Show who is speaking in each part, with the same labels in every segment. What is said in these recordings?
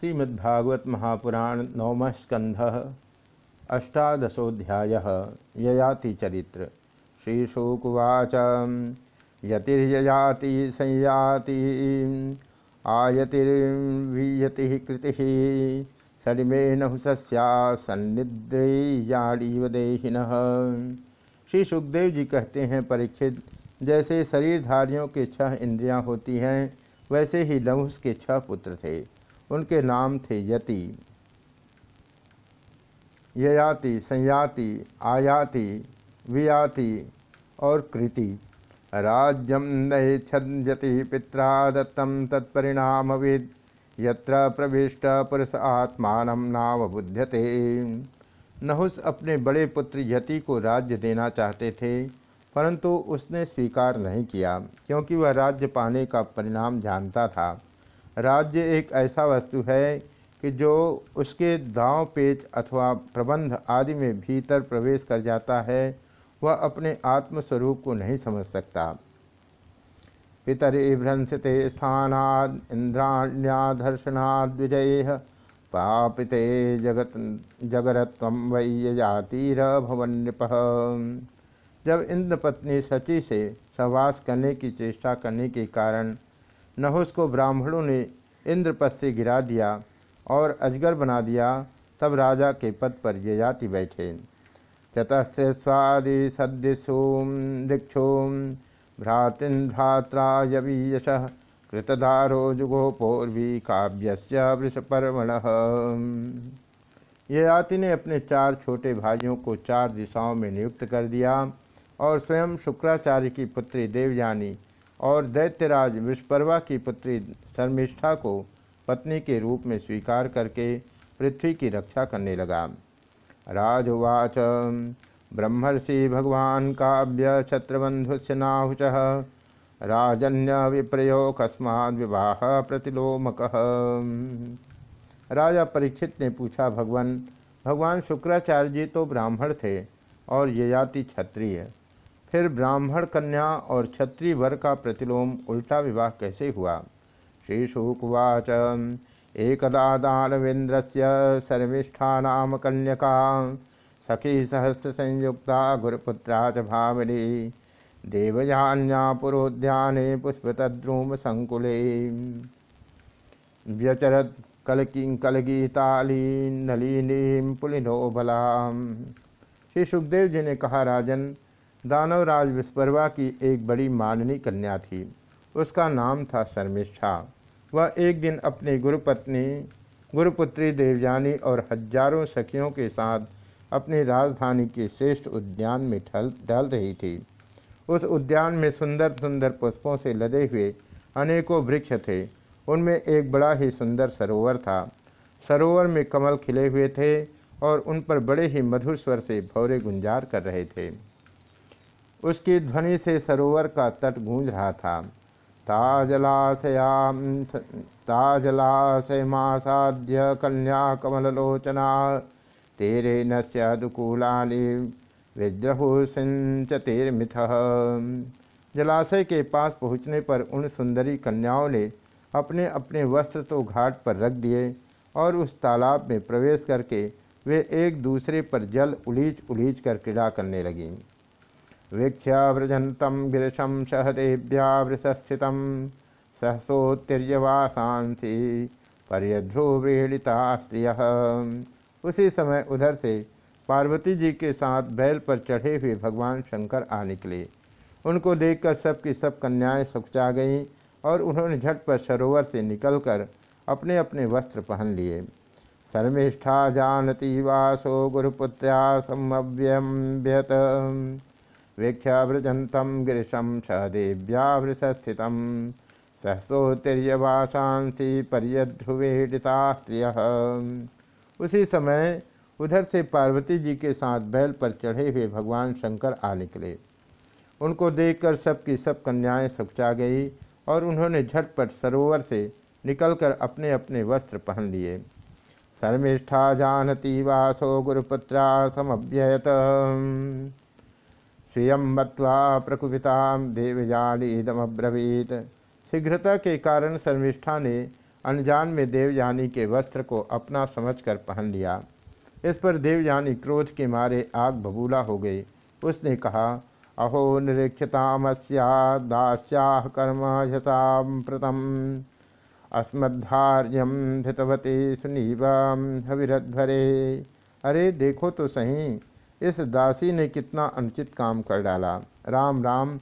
Speaker 1: श्रीमद्भागवत महापुराण नवम स्कंध अष्टादशोध्याय ययाति चरित्र। श्रीशुकुवाच। यतिर्ययाति, संयाति, आयतिर्वीयति कृति सरिमे नहुसस्या सन्निद्रेयाड़ीव देहिन। श्री सुखदेव जी कहते हैं, परीक्षित, जैसे शरीरधारियों के छह इंद्रियाँ होती हैं, वैसे ही लहुस के छह पुत्र थे। उनके नाम थे यति। ययाति, संयाति, आयाति, वियाति और कृति। राज्यम नयति पिता दत्तम तत्परिणामविद। यत्र प्रविष्ट पुरुष आत्मान नाम बुध्यते। नहुस अपने बड़े पुत्र यति को राज्य देना चाहते थे, परंतु उसने स्वीकार नहीं किया, क्योंकि वह राज्य पाने का परिणाम जानता था। राज्य एक ऐसा वस्तु है कि जो उसके दाव, पेच अथवा प्रबंध आदि में भीतर प्रवेश कर जाता है, वह अपने आत्मस्वरूप को नहीं समझ सकता। पितरी भ्रंसते स्थानाद इंद्राण्यादर्शनाद विजय पापिते जगत, जगरत्व वै जातीर भवन नृप जब इंद्र पत्नी सची से सहवास करने की चेष्टा करने के कारण नहुस को ब्राह्मणों ने इंद्रपद से गिरा दिया और अजगर बना दिया, तब राजा के पद पर ये जाति बैठे। चतस्त्र स्वादि सदृशोम दीक्षोम भ्रात्रा यश कृतधारो जुगोपोर्वी काव्य वृषपर्वण। ययाति ने अपने चार छोटे भाइयों को चार दिशाओं में नियुक्त कर दिया और स्वयं शुक्राचार्य की पुत्री देवयानी और दैत्यराज विश्वपर्वा की पुत्री शर्मिष्ठा को पत्नी के रूप में स्वीकार करके पृथ्वी की रक्षा करने लगा। राजवाच, ब्रह्मर्षि भगवान काव्य छत्रबंधुस्य नाहुच, राजन्य विप्रयो कस्माद विवाह प्रतिलोमक। राजा परीक्षित ने पूछा, भगवान भगवान शुक्राचार्य जी तो ब्राह्मण थे और ये जाति क्षत्रिय फिर ब्राह्मण कन्या और क्षत्रिय वर का प्रतिलोम उल्टा विवाह कैसे हुआ? श्री शुकुवाच एकदा दानवेन्द्र से शर्मिष्ठा नाम कन्यका, सखी सहस्र संयुक्ता गुरुपुत्रा च भामिनी देवयान्या पुरोद्याने पुष्पतद्रुम संकुले व्यचरत कलकी कलगीताली, नलिनी पुलिनो श्री सुखदेव जी ने कहा, राजन दानवराज विस्परवा की एक बड़ी माननी कन्या थी। उसका नाम था शर्मिष्ठा। वह एक दिन अपनी गुरुपत्नी, गुरुपुत्री देवयानी और हज़ारों सखियों के साथ अपनी राजधानी के श्रेष्ठ उद्यान में ढल ढल रही थी। उस उद्यान में सुंदर सुंदर पुष्पों से लदे हुए अनेकों वृक्ष थे। उनमें एक बड़ा ही सुंदर सरोवर था। सरोवर में कमल खिले हुए थे और उन पर बड़े ही मधुर स्वर से भौरे गुंजार कर रहे थे। उसकी ध्वनि से सरोवर का तट गूंज रहा था। ताजलाशयाम ताजलाशय मासाध्य कन्या कमलोचना तेरे विद्रहु सिंचतेर्मिथ जलाशय के पास पहुँचने पर उन सुंदरी कन्याओं ने अपने अपने वस्त्र तो घाट पर रख दिए और उस तालाब में प्रवेश करके वे एक दूसरे पर जल उलीच उलीच कर क्रीड़ा करने लगीं। वीक्ष्य व्रजंतम गिरशम सहदेव्या वृषस्थित सहसोत्तीर्यवासांसी पर्यध्रुवृणिता स्त्रिय उसी समय उधर से पार्वती जी के साथ बैल पर चढ़े हुए भगवान शंकर आ निकले। उनको देखकर सबकी सब कन्याएँ सुखचा गईं और उन्होंने झट पर सरोवर से निकलकर अपने अपने वस्त्र पहन लिए। शर्मिष्ठा जानती वासो गुरुपुत्र्या समव्यम्यत वीक्षा व्रजंतम गिरीशम सहदेव्या वृषस्थित सहसोतिर्यवासांसी पर्यध्रुवेडिता स्त्रिय उसी समय उधर से पार्वती जी के साथ बैल पर चढ़े हुए भगवान शंकर आ निकले। उनको देखकर सबकी सब कन्याएँ सुखचा गई और उन्होंने झटपट सरोवर से निकलकर अपने अपने वस्त्र पहन लिए। शर्मिष्ठा जानती वासो गुरुपुत्रा समव्ययत श्रियम मत्वा प्रकुपिता देवजालीदमब्रवीत शीघ्रता के कारण शर्मिष्ठा ने अनजान में देवयानी के वस्त्र को अपना समझकर पहन लिया। इस पर देवयानी क्रोध के मारे आग बबूला हो गई। उसने कहा, अहो निरीक्षतामस्या, दास्या कर्म यथाम प्रतम। अस्मद्भार्यम धितवती सुनीव हविरध्वरे। अरे, देखो तो सही। इस दासी ने कितना अनुचित काम कर डाला। राम राम,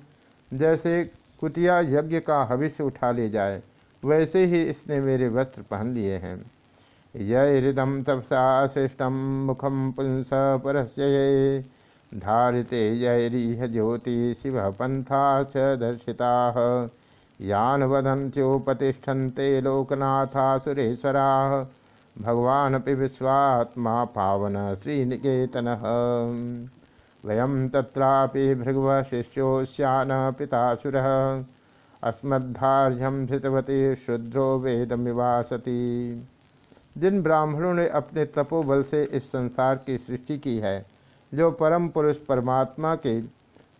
Speaker 1: जैसे कुतिया यज्ञ का हविष्य उठा ले जाए, वैसे ही इसने मेरे वस्त्र पहन लिए हैं। यदम तपसा श्रेष्ठम मुखम पुंस परस्य धारिते यरीह ज्योति शिव पंथा च दर्शिता। यान वदंत्योपतिष्ठन्ते लोकनाथा सुरेश्वरा। भगवान विश्वात्मा पावन श्रीनिकेतन। वयम तत्रापि श्यान पितासुर। अस्मद्धार्यम धृतवती शुद्रो वेदमिवासती जिन ब्राह्मणों ने अपने तपोबल से इस संसार की सृष्टि की है, जो परम पुरुष परमात्मा के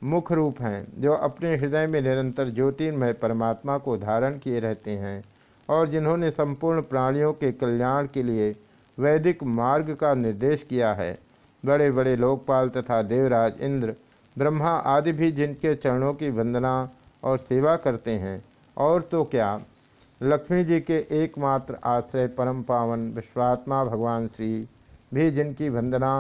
Speaker 1: मुख रूप हैं, जो अपने हृदय में निरंतर ज्योतिर्मय परमात्मा को धारण किए रहते हैं और जिन्होंने संपूर्ण प्राणियों के कल्याण के लिए वैदिक मार्ग का निर्देश किया है। बड़े बड़े लोकपाल तथा देवराज इंद्र, ब्रह्मा आदि भी जिनके चरणों की वंदना और सेवा करते हैं। और तो क्या? लक्ष्मी जी के एकमात्र आश्रय परम पावन विश्वात्मा भगवान श्री भी जिनकी वंदना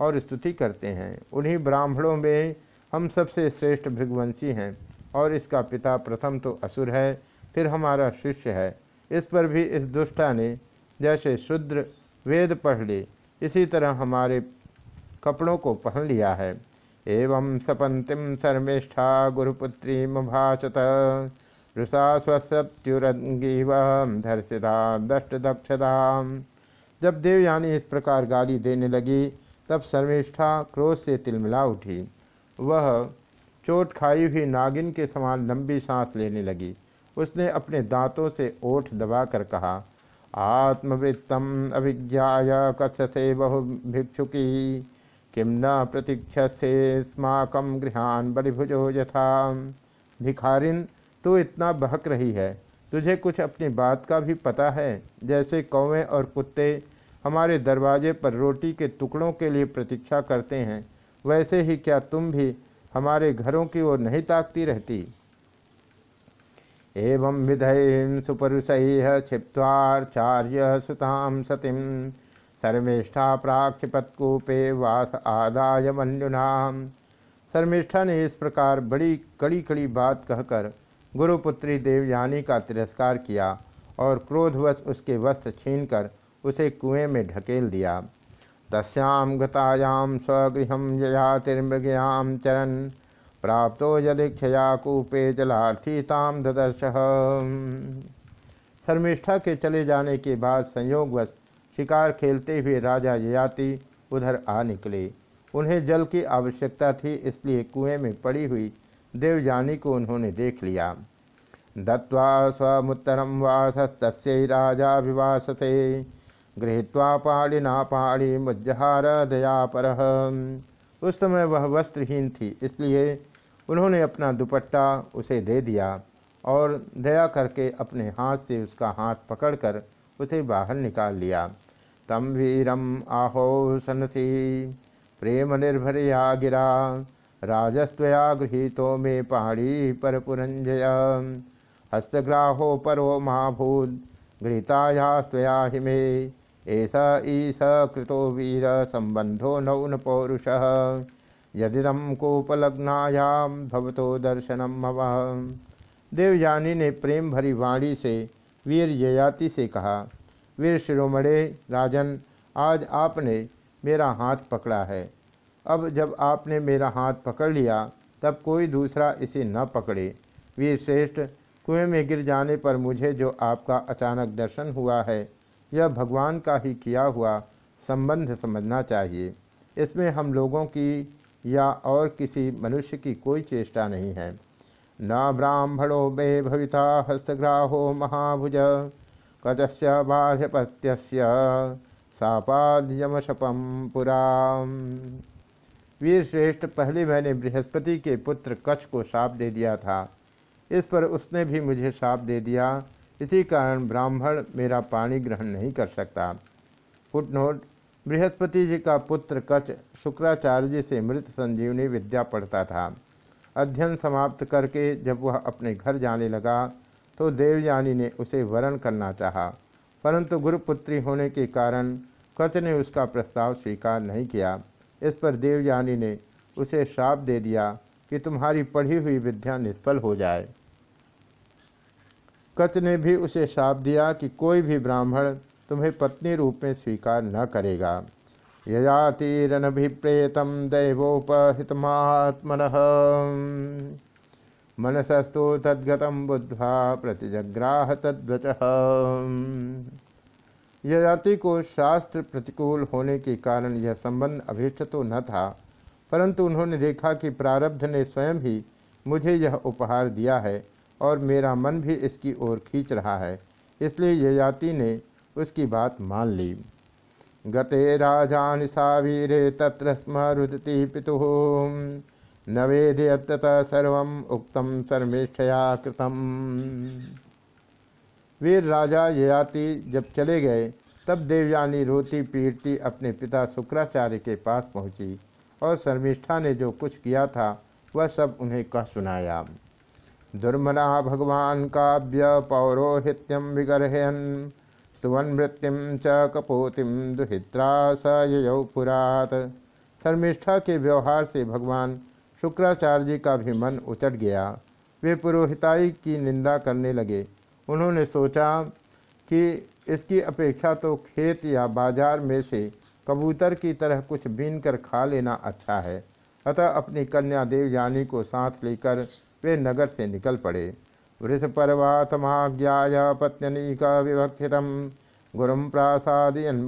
Speaker 1: और स्तुति करते हैं। उन्हीं ब्राह्मणों में हम सबसे श्रेष्ठ भृगवंशी हैं और इसका पिता प्रथम तो असुर है, फिर हमारा शिष्य है। इस पर भी इस दुष्टा ने जैसे शुद्र वेद पढ़ ले, इसी तरह हमारे कपड़ों को पहन लिया है। एवं सपंतिम शर्मिष्ठा गुरुपुत्री भाषत रुषा स्वसत्युरंगीव धर्षिता दष्ट दक्षता जब देवयानी इस प्रकार गाली देने लगी, तब शर्मिष्ठा क्रोध से तिलमिला उठी। वह चोट खाई हुई नागिन के समान लंबी सांस लेने लगी। उसने अपने दांतों से ओठ दबाकर कहा, आत्मवृत्तम अभिज्ञा कथसे बहु भिक्षुकी। किम न प्रतीक्ष से स्माकम गृहान बलिभुजो यथा। भिखारिन तो इतना बहक रही है। तुझे कुछ अपनी बात का भी पता है। जैसे कौवें और कुत्ते हमारे दरवाजे पर रोटी के टुकड़ों के लिए प्रतीक्षा करते हैं, वैसे ही क्या तुम भी हमारे घरों की ओर नहीं ताकती रहती? एवं विधय सुपरुष क्षिप्वाचार्य सुताम सतीम शर्मिष्ठा प्राक्षिपत्कूपे वास आदाय मनुनाम शर्मिष्ठा ने इस प्रकार बड़ी कड़ी कड़ी बात कहकर गुरुपुत्री देवयानी का तिरस्कार किया और क्रोधवश उसके वस्त्र छीनकर उसे कुएँ में ढकेल दिया। तस्याम गतायाम स्वगृह ययातिर्मृगयाम चरण प्राप्तो यदीक्षया कूपे जलार्थी ताम ददर्श। शर्मिष्ठा के चले जाने के बाद संयोगवश शिकार खेलते हुए राजा ययाति उधर आ निकले। उन्हें जल की आवश्यकता थी, इसलिए कुएँ में पड़ी हुई देवजानी को उन्होंने देख लिया। दत्वा स्वमुत्तरम वास राजा विवासते गृहीत्वा पाणिना पाणी मुज्जहार दया पर उस समय वह वस्त्रहीन थी, इसलिए उन्होंने अपना दुपट्टा उसे दे दिया और दया करके अपने हाथ से उसका हाथ पकड़कर उसे बाहर निकाल लिया। तम वीरम आहो सनसी प्रेम निर्भर या गिरा राजस्वया गृहीतो मे पहाड़ी पर पुरंजय। हस्तग्राहो परो महाभूत गृहीताया स्वया हिमे ऐसा ईस कृतो वीर संबंधो नौन पौरुष। यदिदम कोपलग्नायाम भवतो दर्शनम मव देवयानी ने प्रेम भरी वाणी से वीर ययाति से कहा, वीर शिरोमणे राजन, आज आपने मेरा हाथ पकड़ा है। अब जब आपने मेरा हाथ पकड़ लिया, तब कोई दूसरा इसे न पकड़े। वीर श्रेष्ठ, कुएँ में गिर जाने पर मुझे जो आपका अचानक दर्शन हुआ है यह भगवान का ही किया हुआ संबंध समझना चाहिए। इसमें हम लोगों की या और किसी मनुष्य की कोई चेष्टा नहीं है। न ब्राह्मणों में भविता हस्तग्राहो महाभुज कदस्य बाध्यपत्य सापाद्यमशपम पुरा वीर श्रेष्ठ पहले मैंने बृहस्पति के पुत्र कच्छ को साप दे दिया था। इस पर उसने भी मुझे साप दे दिया। इसी कारण ब्राह्मण मेरा पानी ग्रहण नहीं कर सकता। फुटनोट, बृहस्पति जी का पुत्र कच शुक्राचार्य जी से मृत संजीवनी विद्या पढ़ता था। अध्ययन समाप्त करके जब वह अपने घर जाने लगा तो देवयानी ने उसे वरण करना चाहा। परंतु गुरुपुत्री होने के कारण कच ने उसका प्रस्ताव स्वीकार नहीं किया। इस पर देवयानी ने उसे श्राप दे दिया कि तुम्हारी पढ़ी हुई विद्या निष्फल हो जाए। कच ने भी उसे श्राप दिया कि कोई भी ब्राह्मण तुम्हें पत्नी रूप में स्वीकार न करेगा। यजातिरनभिप्रेतम दैवोपहितमात्मन। मनसस्तु तद्गतम बुद्ध्वा प्रतिजग्राह तद्वच। यजाति को शास्त्र प्रतिकूल होने के कारण यह संबंध अभीष्ट तो न था, परंतु उन्होंने देखा कि प्रारब्ध ने स्वयं ही मुझे यह उपहार दिया है। और मेरा मन भी इसकी ओर खींच रहा है। इसलिए यजाति ने उसकी बात मान ली। गते राजान सावीरे तत्र स्म रुदती पितु। न वेदयत सर्व उक्तम सर्वेष्ठया कृतम। वीर राजा ययाति जब चले गए, तब देवयानी रोती पीटती अपने पिता शुक्राचार्य के पास पहुँची और शर्मिष्ठा ने जो कुछ किया था, वह सब उन्हें कह सुनाया। दुर्मना भगवान काव्य पौरोहित्यम विगर्हयन सुवनवृत्तिम च कपोतिम दुहित्रा स ययौ पुरात। शर्मिष्ठा के व्यवहार से भगवान शुक्राचार्य जी का भी मन उचट गया। वे पुरोहिताई की निंदा करने लगे। उन्होंने सोचा कि इसकी अपेक्षा तो खेत या बाज़ार में से कबूतर की तरह कुछ बीन कर खा लेना अच्छा है। अतः अपनी कन्या देवयानी को साथ लेकर वे नगर से निकल पड़े। वृष पर्वातमाज्ञा पत्नी का विवक्षित गुरुम प्रासादयन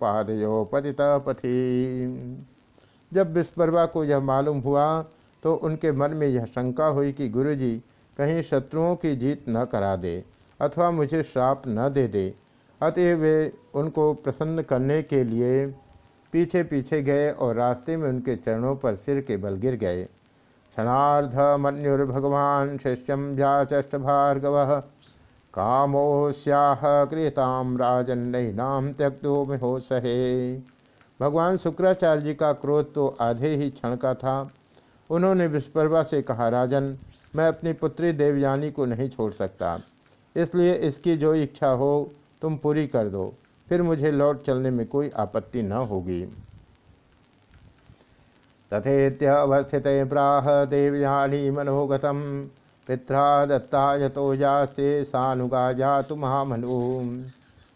Speaker 1: पादयो पतित पथि जब विस्पर्वा को यह मालूम हुआ तो उनके मन में यह शंका हुई कि गुरुजी, कहीं शत्रुओं की जीत न करा दे, अथवा मुझे श्राप न दे दे। अतः वे उनको प्रसन्न करने के लिए पीछे पीछे गए और रास्ते में उनके चरणों पर सिर के बल गिर गए। क्षणार्ध मन्युर्भगवान शिष्यम व्याचष्ट भार्गव कामोस्याह क्रियताम राजन नाम त्यक्तो हो सहे। भगवान शुक्राचार्य जी का क्रोध तो आधे ही क्षण का था। उन्होंने विस्पर्वा से कहा, राजन, मैं अपनी पुत्री देवयानी को नहीं छोड़ सकता। इसलिए इसकी जो इच्छा हो, तुम पूरी कर दो। फिर मुझे लौट चलने में कोई आपत्ति न होगी। तथेत्यवस्थित प्राह देवयानी मनोगतम। पित्रा दत्ता यतो जा से सानुगा जा तुम महामनु।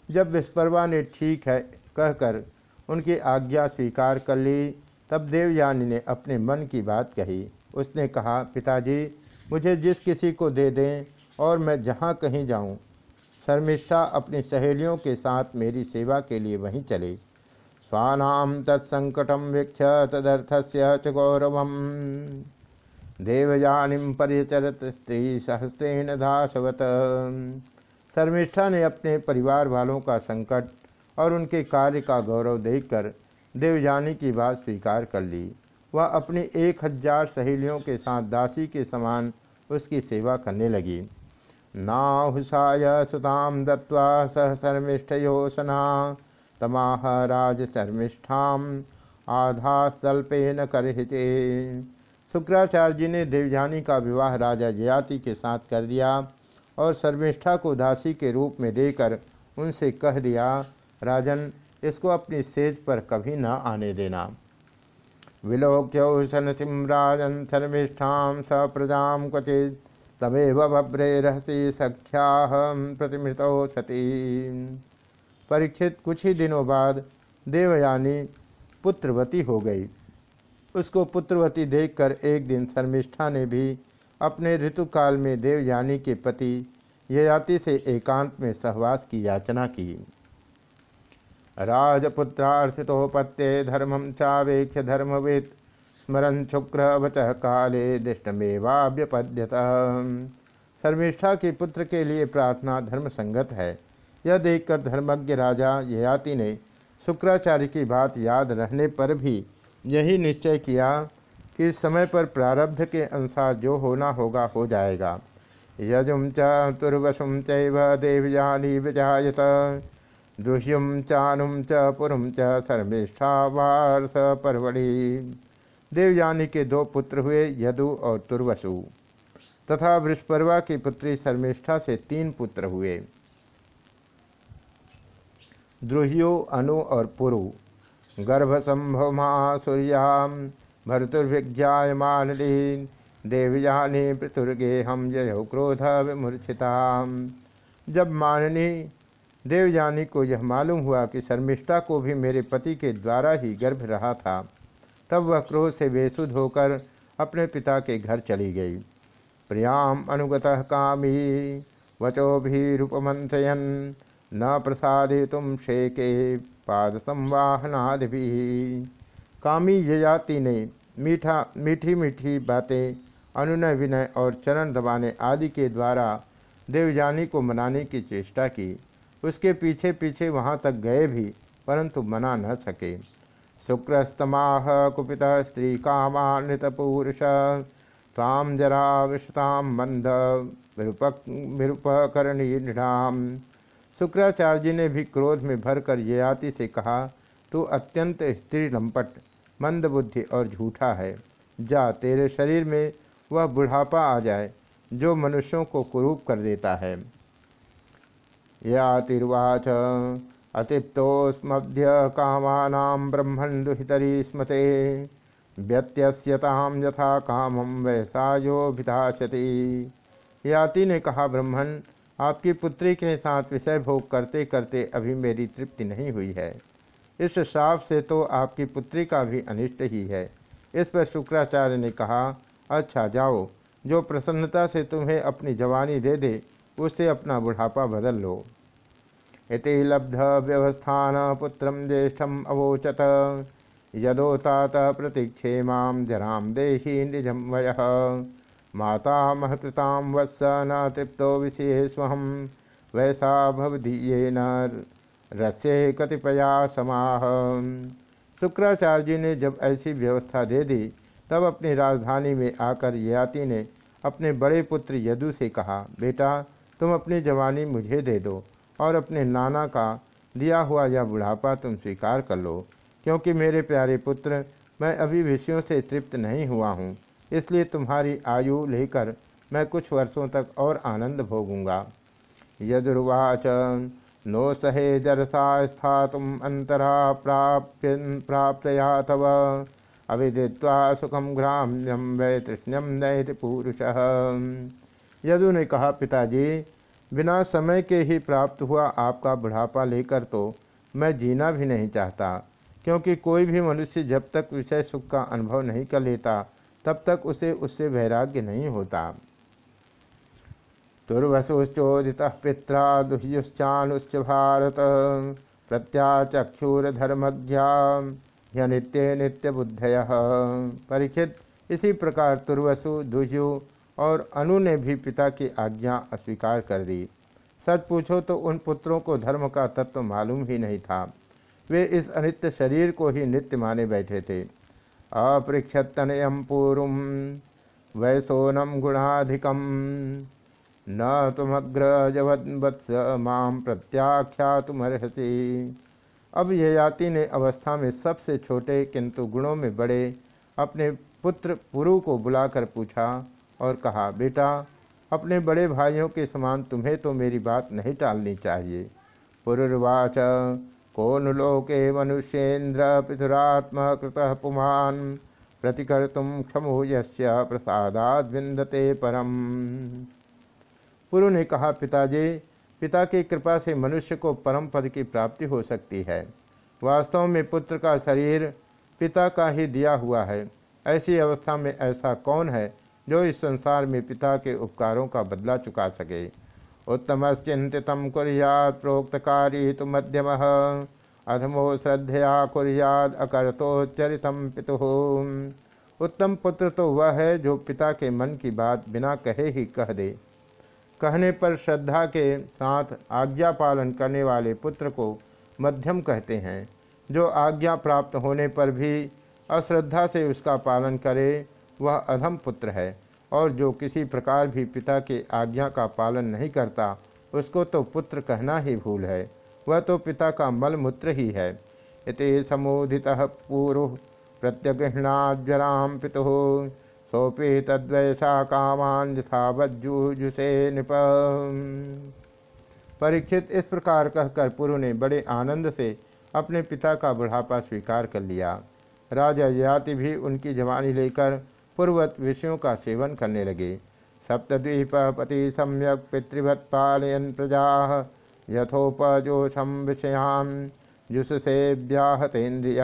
Speaker 1: जब विस्पर्वा ने ठीक है, कहकर उनकी आज्ञा स्वीकार कर ली, तब देवयानी ने अपने मन की बात कही। उसने कहा, पिताजी, मुझे जिस किसी को दे दें और मैं जहाँ कहीं जाऊँ, शर्मिष्ठा अपनी सहेलियों के साथ मेरी सेवा के लिए वहीं चले। स्वानाम तत्संकटम वीक्ष तदर्थस्य च गौरव देवयानिम परिचरत स्त्री सहस्त्रेण दासवत शर्मिष्ठा ने अपने परिवार वालों का संकट और उनके कार्य का गौरव देखकर देवयानी की बात स्वीकार कर ली। वह अपनी एक हज़ार सहेलियों के साथ दासी के समान उसकी सेवा करने लगी। नाहुषाय सुताम दत्वा सह शर्मिष्ठ शर्मिष्ठयोसना तमाह राज शर्मिष्ठाम आधास्तल्पेन करहिते। शुक्राचार्य जी ने देवजानी का विवाह राजा जयाति के साथ कर दिया और शर्मिष्ठा को दासी के रूप में देकर उनसे कह दिया, राजन, इसको अपनी सेज पर कभी न आने देना। विलोक्यौषण सिम राजन शर्मिष्ठा स प्रजा क्वचित, तमेव बभ्रे रहसी सख्या प्रतिमृत सती परीक्षित कुछ ही दिनों बाद देवयानी पुत्रवती हो गई। उसको पुत्रवती देखकर एक दिन शर्मिष्ठा ने भी अपने ऋतुकाल में देवयानी के पति ययाति से एकांत में सहवास की याचना की। राजपुत्रार्थितोपत्ते धर्मम चावेक्ष धर्मवेद स्मरण शुक्रवच काले दृष्टमेवाभ्यपद्यत शर्मिष्ठा के पुत्र के लिए प्रार्थना धर्म संगत है। यह देखकर धर्मज्ञ राजा ययाति ने शुक्राचार्य की बात याद रहने पर भी यही निश्चय किया कि समय पर प्रारब्ध के अनुसार जो होना होगा हो जाएगा। यजुम च तुर्वसुम चैव देवयानी विजायत दुह्युम चानुम च पुरुम च शर्मिष्ठा वारस परवड़ी देवयानी के दो पुत्र हुए यदु और तुर्वसु तथा वृषपर्वा की पुत्री शर्मिष्ठा से तीन पुत्र हुए। द्रुह्यो, अनु और पुरु। गर्भसंभव सूर्याम भर्तुर्भिज्ञायमानलीन देवयानी पृथुर्गे हम जय क्रोध विमूर्छिता जब माननी देवयानी को यह मालूम हुआ कि शर्मिष्ठा को भी मेरे पति के द्वारा ही गर्भ रहा था, तब वह क्रोध से बेसुध होकर अपने पिता के घर चली गई। प्रियाम अनुगत कामी वचो भी रूपमंथयन न प्रसादे तुम शेके पाद संवाहनादि कामी यजाति ने मीठा मीठी मीठी बातें, अनुनय विनय और चरण दबाने आदि के द्वारा देवजानी को मनाने की चेष्टा की। उसके पीछे पीछे वहाँ तक गए भी, परंतु मना न सके। शुक्रस्तमाह कुपित स्त्री कामान्वितपुरुष ताम जरा विषताम मंद विरूपकरणी निढ़ाम शुक्राचार्य जी ने भी क्रोध में भरकर ययाति से कहा, तू अत्यंत स्त्री लंपट मंदबुद्धि और झूठा है। जा, तेरे शरीर में वह बुढ़ापा आ जाए, जो मनुष्यों को कुरूप कर देता है। यातिर्वाच अतिप्तोस्मभ्य कामानां ब्रह्मण दुहितरी स्मते। व्यत्यस्यताम यथा कामम वैसा भिताचती याति ने कहा ब्रह्मण आपकी पुत्री के साथ विषय भोग करते करते अभी मेरी तृप्ति नहीं हुई है। इस साफ़ से तो आपकी पुत्री का भी अनिष्ट ही है। इस पर शुक्राचार्य ने कहा अच्छा जाओ। जो प्रसन्नता से तुम्हें अपनी जवानी दे दे उससे अपना बुढ़ापा बदल लो। इति लब्ध व्यवस्थान पुत्र ज्येष्ठम अवोचत। यदोतात प्रतीक्षे माम जराम देही निजम माता महकृतां वत्स न तृप्तो विषय स्वहम वैसा भवदीयेन रस्य कतिपया समाह। शुक्राचार्य जी ने जब ऐसी व्यवस्था दे दी, तब अपनी राजधानी में आकर ययाति ने अपने बड़े पुत्र यदु से कहा, बेटा, तुम अपनी जवानी मुझे दे दो और अपने नाना का दिया हुआ यह बुढ़ापा तुम स्वीकार कर लो, क्योंकि मेरे प्यारे पुत्र, मैं अभी विषयों से तृप्त नहीं हुआ हूँ। इसलिए तुम्हारी आयु लेकर मैं कुछ वर्षों तक और आनंद भोगूँगा। यदुर्वाच नो सहे जरसा तुम अंतरा प्राप्य प्राप्तया तव अविदित्वा सुखम ग्राम्यम वै तृष्ण्यम नैति पुरुष। यदु ने कहा, पिताजी, बिना समय के ही प्राप्त हुआ आपका बुढ़ापा लेकर तो मैं जीना भी नहीं चाहता, क्योंकि कोई भी मनुष्य जब तक विषय सुख का अनुभव नहीं कर लेता तब तक उसे, उससे वैराग्य नहीं होता। दुर्वसुश्चोदित पिता दुह्युश्चानुश्च भारत, प्रत्याचक्षुरधर्मज्ञा नित्य नित्य बुद्धय परीक्षित इसी प्रकार तुर्वसु, दुह्यु और अनु ने भी पिता की आज्ञा अस्वीकार कर दी। सच पूछो तो उन पुत्रों को धर्म का तत्व मालूम ही नहीं था। वे इस अनित्य शरीर को ही नित्य माने बैठे थे। अपृक्षतनयम पूर्व वैसोनम गुणाधिकम न तुमग्रजवत्स माम प्रत्याख्या तुमर्हसी अब ययाति ने अवस्था में सबसे छोटे किंतु गुणों में बड़े अपने पुत्र पुरु को बुलाकर पूछा और कहा, बेटा, अपने बड़े भाइयों के समान तुम्हें तो मेरी बात नहीं टालनी चाहिए। पुरुर्वाच कौन लोके मनुष्येन्द्र पितुरात्म कृत पुमान प्रतिकर्तुम क्षमो प्रसादाद परम। पुरु ने कहा, पिताजी, पिता की कृपा से मनुष्य को परम पद की प्राप्ति हो सकती है। वास्तव में पुत्र का शरीर पिता का ही दिया हुआ है। ऐसी अवस्था में ऐसा कौन है जो इस संसार में पिता के उपकारों का बदला चुका सके? उत्तम चिंतित कुरियाद प्रोक्तकारी तो मध्यम। अधमो श्रद्धया कुरियाद अकर्तोच्चरित पितु। उत्तम पुत्र तो वह है जो पिता के मन की बात बिना कहे ही कह दे। कहने पर श्रद्धा के साथ आज्ञा पालन करने वाले पुत्र को मध्यम कहते हैं, जो आज्ञा प्राप्त होने पर भी अश्रद्धा से उसका पालन करे, वह अधम पुत्र है। और जो किसी प्रकार भी पिता के आज्ञा का पालन नहीं करता, उसको तो पुत्र कहना ही भूल है। वह तो पिता का मल मूत्र ही है। इति समोदित पूर्व प्रत्यगृहणाज्वराम पितु। सोपी तद्वैसा कामान यथावज्जुजुसे निप। परीक्षित इस प्रकार कहकर पुरु ने बड़े आनंद से अपने पिता का बुढ़ापा स्वीकार कर लिया। राजा जाति भी उनकी जवानी लेकर पूर्वत विषयों का सेवन करने लगे। सप्तद्वीपति सम्यक पितृवत् पालयन प्रजा। यथोपजोषम विषयाम जुससे व्याहतेन्द्रिय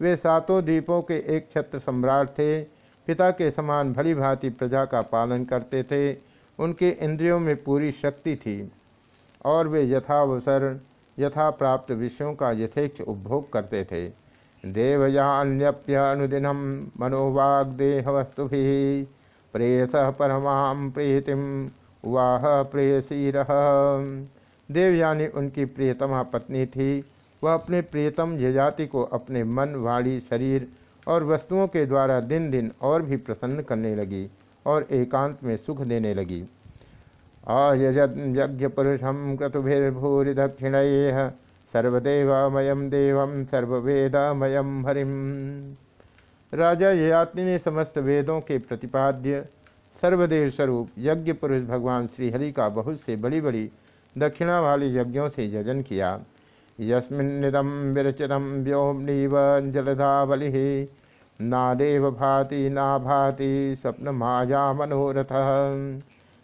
Speaker 1: वे सातों द्वीपों के एक छत्र सम्राट थे। पिता के समान भली भांति प्रजा का पालन करते थे। उनके इंद्रियों में पूरी शक्ति थी। और वे यथावसर यथा प्राप्त विषयों का यथेक्ष उपभोग करते थे। देवयान्यप्य अनुदिनम मनोवाग्देह वस्तु प्रेयस परमा प्रीतिम वाह प्रेयसी देवयानी उनकी प्रियतमा पत्नी थी। वह अपने प्रियतम यजाति को अपने मन, वाणी, शरीर और वस्तुओं के द्वारा दिन दिन और भी प्रसन्न करने लगी और एकांत में सुख देने लगी। आयजत यज्ञ पुरुषम क्रतुभिर्भूरि दक्षिण सर्वदेवामयम देवम सर्ववेदामयम हरिम राजा ययाति ने समस्त वेदों के प्रतिपाद्य, सर्वदेव स्वरूप यज्ञ पुरुष भगवान श्रीहरि का बहुत से बड़ी बड़ी दक्षिणा वाले यज्ञों से यजन किया। यस्मिन्निदम विरचितम व्योमनीव जलधावलि, नादेव भाति ना भाति स्वप्न माया मनोरथ।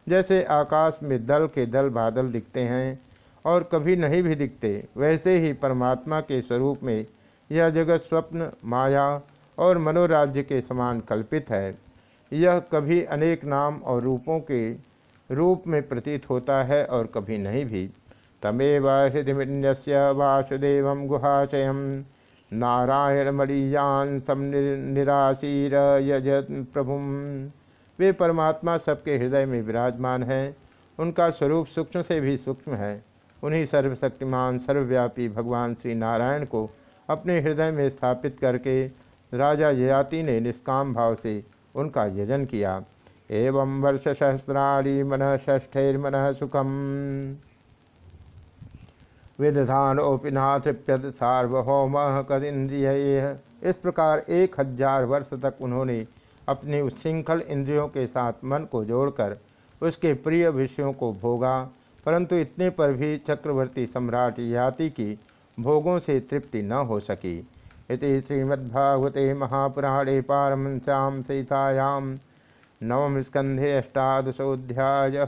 Speaker 1: जैसे आकाश में दल के दल बादल दिखते हैं और कभी नहीं भी दिखते, वैसे ही परमात्मा के स्वरूप में यह जगत स्वप्न, माया और मनोराज्य के समान कल्पित है। यह कभी अनेक नाम और रूपों के रूप में प्रतीत होता है और कभी नहीं भी। तमेव हृदय वासुदेव गुहाचय नारायण मणियान सम निराशीर प्रभु वे परमात्मा सबके हृदय में विराजमान हैं। उनका स्वरूप सूक्ष्म से भी सूक्ष्म है। उन्हीं सर्वशक्तिमान, सर्वव्यापी भगवान श्री नारायण को अपने हृदय में स्थापित करके राजा ययाति ने निष्काम भाव से उनका यजन किया। एवं वर्ष सहस्राणी मन ष्ठैर्मन सुखम। विदधानोपिनाथप्यत सार्वभौम कदिंद्रिय इस प्रकार एक हज़ार वर्ष तक उन्होंने अपनी उच्छृंखल इंद्रियों के साथ मन को जोड़कर उसके प्रिय विषयों को भोगा। परंतु इतने पर भी चक्रवर्ती सम्राट याति की भोगों से तृप्ति न हो सकी। इति श्रीमद्भागवते महापुराणे पारमश्याम सीतायाम नवम स्कंधे अष्टादशोध्याय